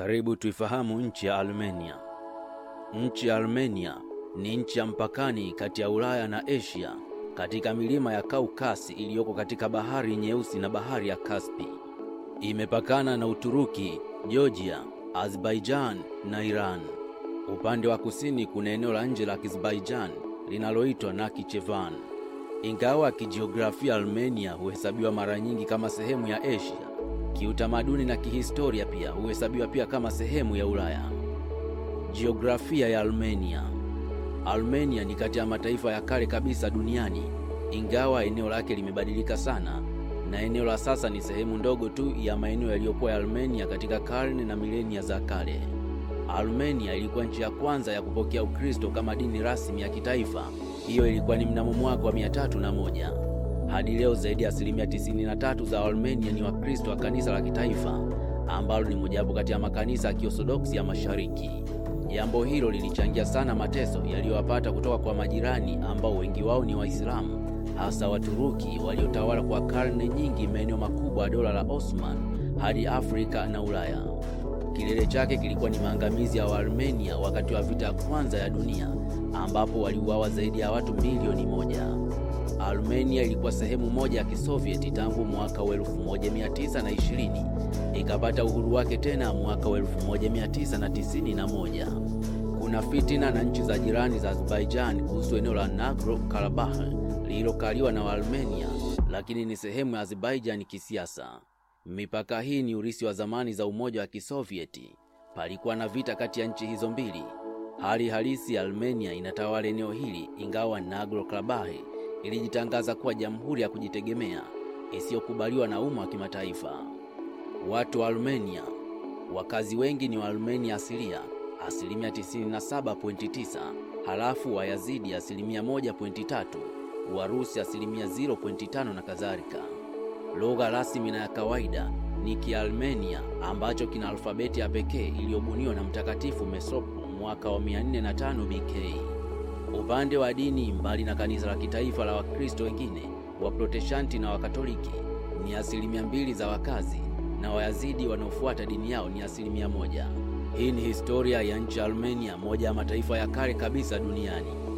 Karibu tuifahamu nchi ya Armenia. Nchi ya Armenia ni nchi ya mpakani kati ya Ulaya na Asia katika milima ya Kaukasi iliyoko katika Bahari Nyeusi na Bahari ya Kaspi. Imepakana na Uturuki, Georgia, Azerbaijan na Iran. Upande wa kusini kuna eneo la nje la Azerbaijan linaloitwa Nakhichevan. Ingawa kijiografia Armenia huhesabiwa mara nyingi kama sehemu ya Asia, kiutamaduni na kihistoria pia huhesabiwa pia kama sehemu ya Ulaya. Jiografia ya Armenia. Armenia ni kati ya mataifa ya kale kabisa duniani, ingawa eneo lake limebadilika sana, na eneo la sasa ni sehemu ndogo tu ya maeneo yaliyokuwa ya Armenia katika karne na milenia za kale. Armenia ilikuwa nchi ya kwanza ya kupokea Ukristo kama dini rasmi ya kitaifa. Hiyo ilikuwa ni mnamo mwaka wa mia tatu na moja. Hadi leo zaidi ya asilimia tisini na tatu za Armenia ni Wakristo wa kanisa la kitaifa ambalo ni mojawapo kati ya makanisa ya Kiorthodoksi ya Mashariki. Jambo hilo lilichangia sana mateso yaliyowapata kutoka kwa majirani ambao wengi wao ni Waislamu, hasa Waturuki waliotawala kwa karne nyingi maeneo makubwa ya dola la Osman hadi Afrika na Ulaya. Kilele chake kilikuwa ni maangamizi ya Waarmenia wakati wa vita ya kwanza ya dunia ambapo waliuawa zaidi ya watu milioni moja. Armenia ilikuwa sehemu moja ya Kisovieti tangu mwaka wa 1920 ikapata uhuru wake tena mwaka wa 1991. Kuna fitina na nchi za jirani za Azerbaijan kuhusu eneo la nagro Karabakh lililokaliwa na Waarmenia, lakini ni sehemu ya Azerbaijan kisiasa. Mipaka hii ni urisi wa zamani za Umoja wa Kisovieti. Palikuwa na vita kati ya nchi hizo mbili. Hali halisi Armenia inatawala eneo hili, ingawa Nagorno Karabakh ilijitangaza kuwa jamhuri ya kujitegemea isiyokubaliwa na umma wa kimataifa. Watu wa Armenia, wakazi wengi ni wa Armenia asilia, asilimia 97.9, halafu Wayazidi asilimia 1.3, Warusi asilimia 0.5 na kadhalika. Lugha rasmi na ya kawaida ni Kiarmenia ambacho kina alfabeti ya pekee iliyobuniwa na Mtakatifu Mesopu mwaka wa 405 BK. Upande wa dini, mbali na kanisa la kitaifa la Wakristo wengine Waprotestanti na Wakatoliki ni asilimia mbili za wakazi, na Wayazidi wanaofuata dini yao ni asilimia moja. Hii ni historia ya nchi Armenia, moja ya mataifa ya kale kabisa duniani.